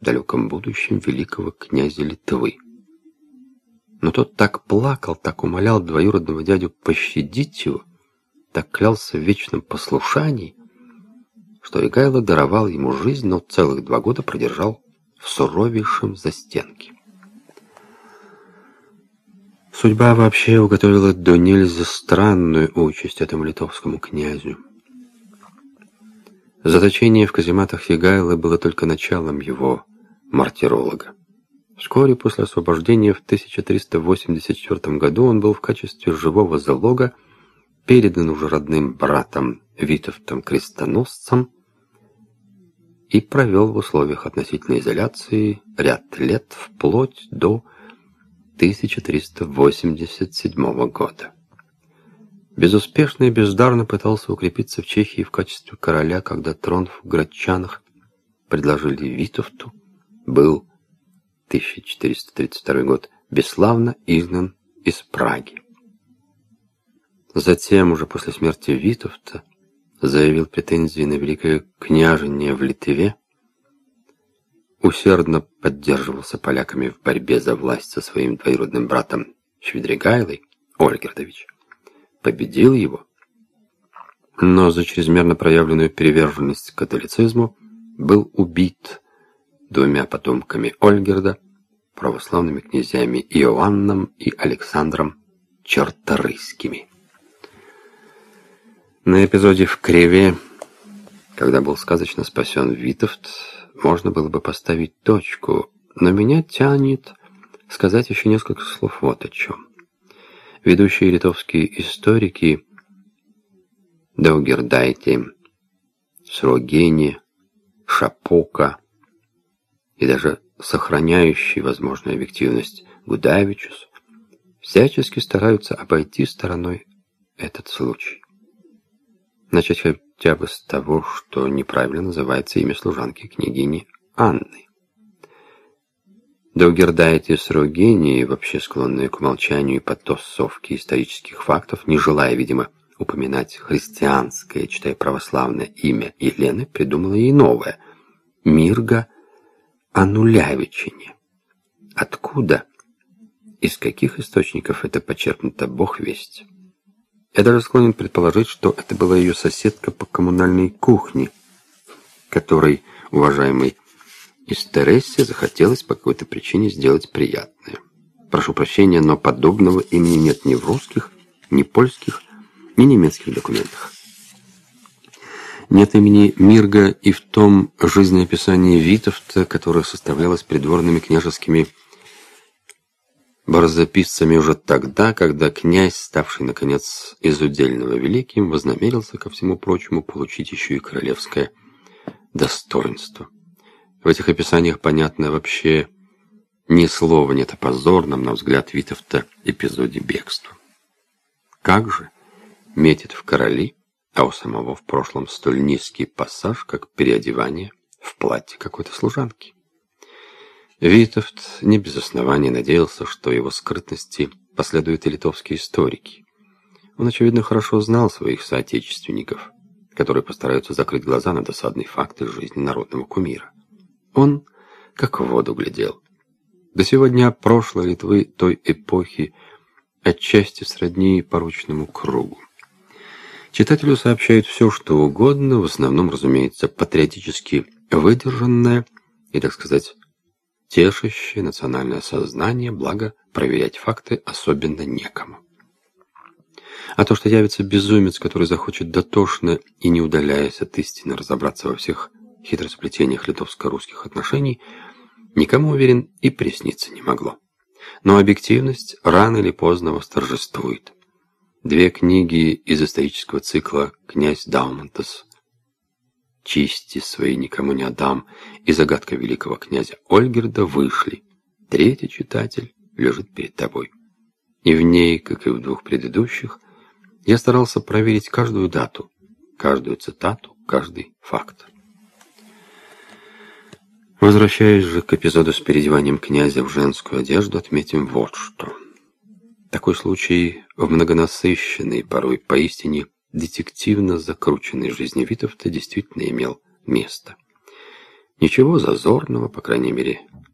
далеком будущем великого князя Литвы. Но тот так плакал, так умолял двоюродного дядю пощадить его, так клялся в вечном послушании, что Игайло даровал ему жизнь, но целых два года продержал в суровейшем застенке. Судьба вообще уготовила до нельзя странную участь этому литовскому князю. Заточение в казематах Фигайла было только началом его мартиролога. Вскоре после освобождения в 1384 году он был в качестве живого залога передан уже родным братом Витовтом Крестоносцем и провел в условиях относительной изоляции ряд лет вплоть до 1387 года. Безуспешно и бездарно пытался укрепиться в Чехии в качестве короля, когда трон в Градчанах предложили Витовту, был 1432 год, бесславно изгнан из Праги. Затем, уже после смерти Витовта, заявил претензии на великое княжение в Литве, усердно поддерживался поляками в борьбе за власть со своим двоюродным братом Шведригайлой, Ольгердович, победил его, но за чрезмерно проявленную приверженность католицизму был убит двумя потомками Ольгерда, православными князьями Иоанном и Александром Черторыйскими. На эпизоде в Криве, когда был сказочно спасен Витовт, можно было бы поставить точку, но меня тянет сказать еще несколько слов вот о чем. Ведущие литовские историки Даугердайте, Срогени, Шапока и даже сохраняющий возможную объективность Гудавичус всячески стараются обойти стороной этот случай. Начать хотя бы с того, что неправильно называется имя служанки княгини Анны. Даугердайте с Рогенией, вообще склонные к умолчанию и подтасовке исторических фактов, не желая, видимо, упоминать христианское, читая православное имя Елены, придумала ей новое – Мирга Анулявичине. Откуда? Из каких источников это почерпнуто, бог весть. Я даже склонен предположить, что это была ее соседка по коммунальной кухне, которой, уважаемый из Тересси, захотелось по какой-то причине сделать приятное. Прошу прощения, но подобного имени нет ни в русских, ни польских, ни немецких документах. Нет имени Мирга и в том жизнеописании Витовта, которое составлялось придворными княжескими барзаписцами уже тогда, когда князь, ставший, наконец, из удельного великим, вознамерился, ко всему прочему, получить еще и королевское достоинство. В этих описаниях понятно вообще ни слова нет о позорном, на взгляд Витовта, эпизоде бегства. Как же метит в короли, а у самого в прошлом столь низкий пассаж, как переодевание в платье какой-то служанки. Витовт не без оснований надеялся, что его скрытности последуют и литовские историки. Он, очевидно, хорошо знал своих соотечественников, которые постараются закрыть глаза на досадные факты жизни народного кумира. Он как в воду глядел. До сегодня прошлой Литвы той эпохи отчасти сродни поручному кругу. Читателю сообщают все, что угодно, в основном, разумеется, патриотически выдержанное и, так сказать, тешащее национальное сознание, благо проверять факты особенно некому. А то, что явится безумец, который захочет дотошно и не удаляясь от истины разобраться во всех хитросплетениях литовско-русских отношений, никому, уверен, и присниться не могло. Но объективность рано или поздно восторжествует. Две книги из исторического цикла «Князь Даумантес» чести свои никому не отдам, и загадка великого князя Ольгерда вышли. Третий читатель лежит перед тобой. И в ней, как и в двух предыдущих, я старался проверить каждую дату, каждую цитату, каждый факт. Возвращаясь же к эпизоду с переодеванием князя в женскую одежду, отметим вот что. Такой случай в многонасыщенной, порой поистине детективно закрученной жизни Витовта действительно имел место. Ничего зазорного, по крайней мере,